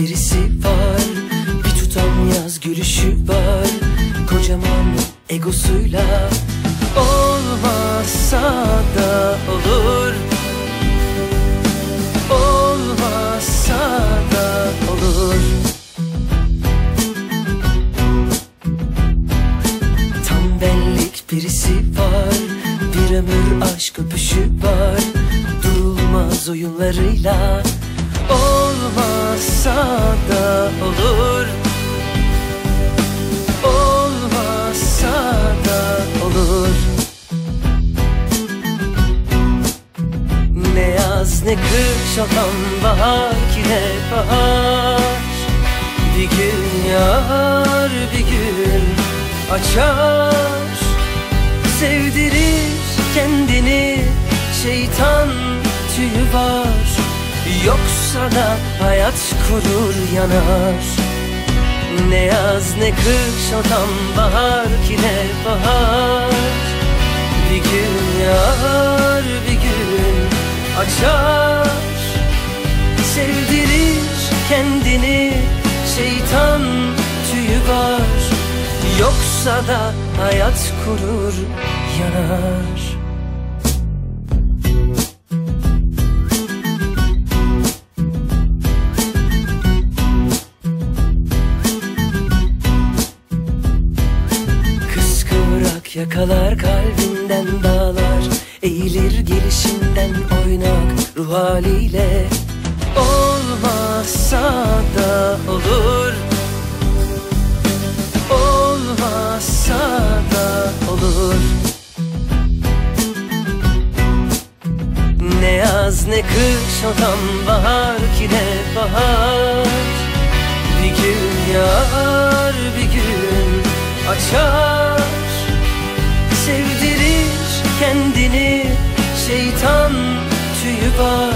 birisi var. Bir tutam yaz gülüşü var. Kocaman egosuyla Olmazsa da olur. Olmazsa da olur. Tam benlik birisi var. Bir ömür aşk öpüşü var. Durulmaz oyunlarıyla Olmazsa da olur. Olmazsa da olur. Ne yaz ne kış olan bahar ki ne bahar. Bir gün yağar bir gün açar. Sevdirir kendini şeytan tüyü var Yoksa da hayat kurur yanar. Ne yaz ne kış o tam bahar ki ne bahar. Bir gün yağar bir gün açar. Sevdirir kendini şeytan tüyü var. Yoksa da hayat kurur yanar Yakalar kalbinden dağlar Eğilir gelişinden oynak ruh haliyle. Olmazsa da olur. Olmazsa da olur. Ne yaz ne kış olan bahar ki ne bahar. Bir gün yağar bir şeytan tüyü var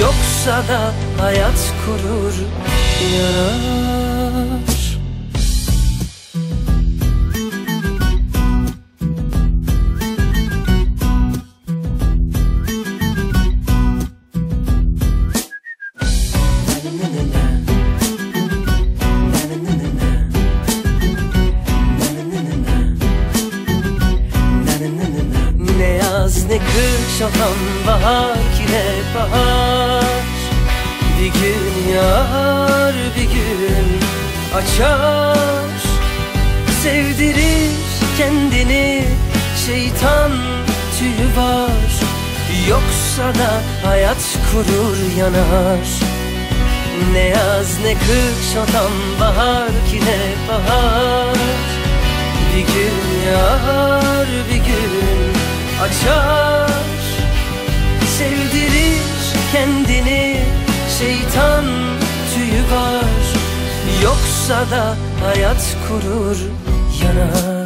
Yoksa da hayat kurur yanar ne kış olan bahar ki ne bahar. Bir gün yağar bir gün açar. Sevdirir kendini şeytan tüyü var. Yoksa da hayat kurur yanar. Ne yaz ne kış olan bahar ki ne bahar. Bir gün yağar şeytan tüyü var. Yoksa da hayat kurur yanar